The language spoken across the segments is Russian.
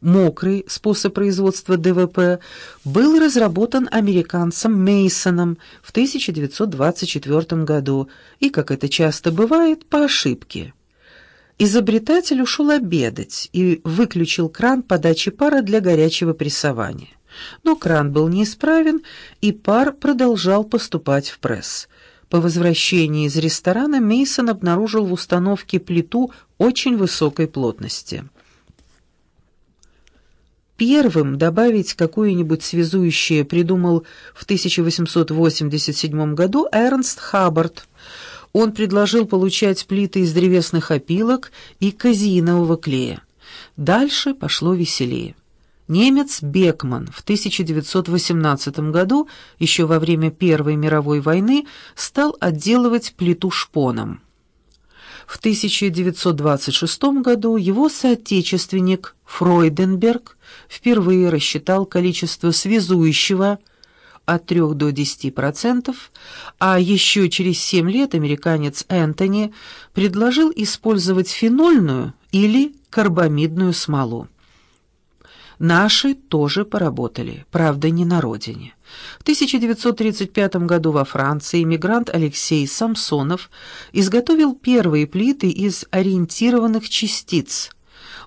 Мокрый способ производства ДВП был разработан американцем Мейсоном в 1924 году и, как это часто бывает, по ошибке. Изобретатель ушел обедать и выключил кран подачи пара для горячего прессования. Но кран был неисправен, и пар продолжал поступать в пресс. По возвращении из ресторана Мейсон обнаружил в установке плиту очень высокой плотности. Первым добавить какое-нибудь связующее придумал в 1887 году Эрнст Хаббард. Он предложил получать плиты из древесных опилок и казеинового клея. Дальше пошло веселее. Немец Бекман в 1918 году, еще во время Первой мировой войны, стал отделывать плиту шпоном. В 1926 году его соотечественник Фройденберг впервые рассчитал количество связующего от 3 до 10%, а еще через 7 лет американец Энтони предложил использовать фенольную или карбамидную смолу. Наши тоже поработали, правда, не на родине. В 1935 году во Франции иммигрант Алексей Самсонов изготовил первые плиты из ориентированных частиц,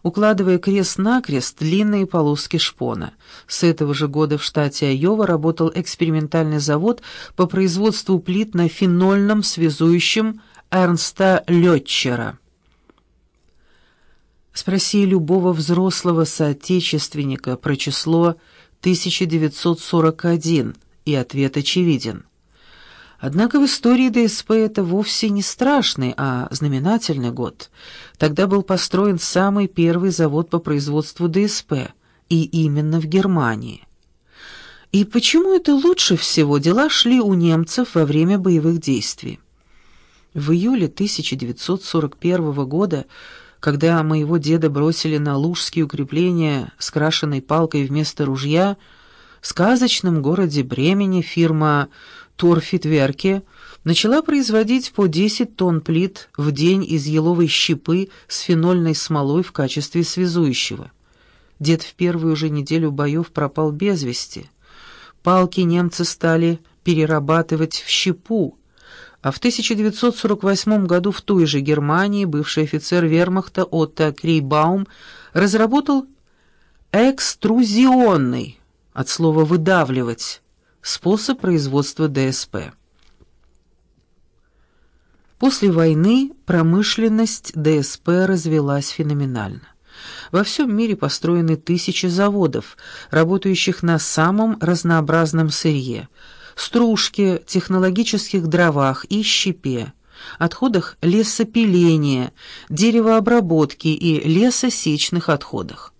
укладывая крест-накрест длинные полоски шпона. С этого же года в штате Айова работал экспериментальный завод по производству плит на фенольном связующем Эрнста Летчера. Спроси любого взрослого соотечественника про число 1941, и ответ очевиден. Однако в истории ДСП это вовсе не страшный, а знаменательный год. Тогда был построен самый первый завод по производству ДСП, и именно в Германии. И почему это лучше всего дела шли у немцев во время боевых действий? В июле 1941 года когда моего деда бросили на лужские укрепления с крашенной палкой вместо ружья, в сказочном городе Бремени фирма «Торфитверке» начала производить по 10 тонн плит в день из еловой щепы с фенольной смолой в качестве связующего. Дед в первую же неделю боев пропал без вести. Палки немцы стали перерабатывать в щепу, а в 1948 году в той же Германии бывший офицер вермахта Отто Крейбаум разработал экструзионный, от слова «выдавливать», способ производства ДСП. После войны промышленность ДСП развелась феноменально. Во всем мире построены тысячи заводов, работающих на самом разнообразном сырье – стружке, технологических дровах и щепе, отходах лесопиления, деревообработки и лесосечных отходах.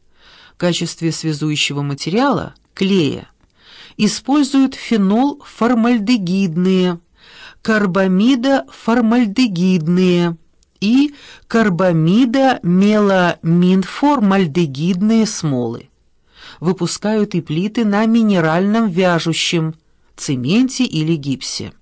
В качестве связующего материала – клея используют фенол-формальдегидные, карбамидо-формальдегидные и карбамидо-меламинформальдегидные смолы. Выпускают и плиты на минеральном вяжущем, цементе или гипсе.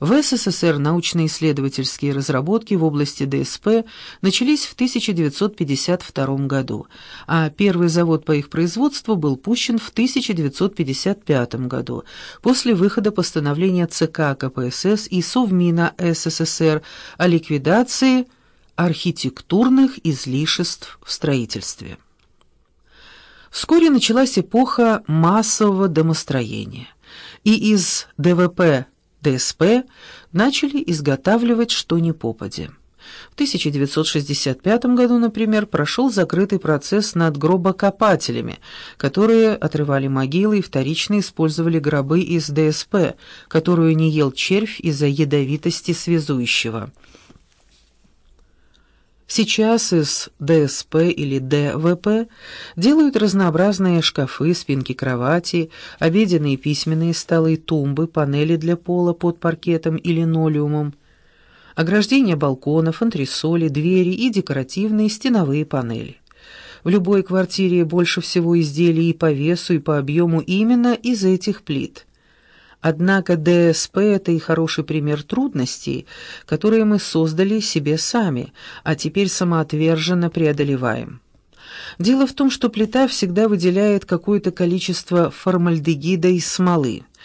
В СССР научно-исследовательские разработки в области ДСП начались в 1952 году, а первый завод по их производству был пущен в 1955 году, после выхода постановления ЦК КПСС и Совмина СССР о ликвидации архитектурных излишеств в строительстве. Вскоре началась эпоха массового домостроения, и из ДВП ДСП начали изготавливать что ни попадя. В 1965 году, например, прошел закрытый процесс над гробокопателями, которые отрывали могилы и вторично использовали гробы из ДСП, которую не ел червь из-за ядовитости связующего. Сейчас из ДСП или ДВП делают разнообразные шкафы, спинки кровати, обеденные и письменные столы, тумбы, панели для пола под паркетом или линолеумом, ограждения балконов, антресоли, двери и декоративные стеновые панели. В любой квартире больше всего изделий и по весу, и по объему именно из этих плит. Однако ДСП — это и хороший пример трудностей, которые мы создали себе сами, а теперь самоотверженно преодолеваем. Дело в том, что плита всегда выделяет какое-то количество формальдегида из смолы –